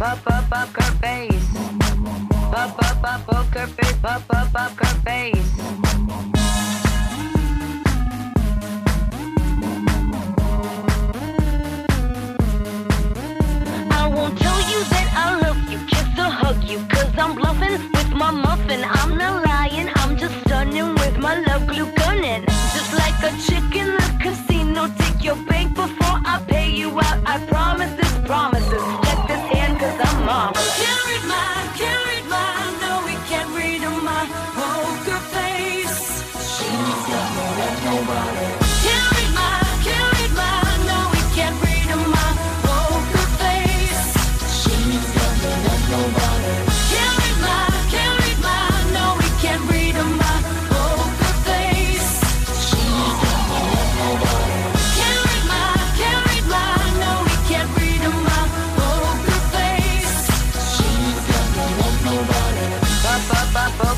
face, pop, pop, poker face. Pop, pop, pop, poker face, pop, pop, poker face. I won't tell you that I love you, kiss or hug you, cause I'm bluffing with my muffin. I'm not lying, I'm just stunning with my love glue gunning. Just like a chick the casino, take your bank before I pay you out. I promise Mom. Can't read my, can't read my, no, we can't read my oh, poker face. She's got no love, nobody.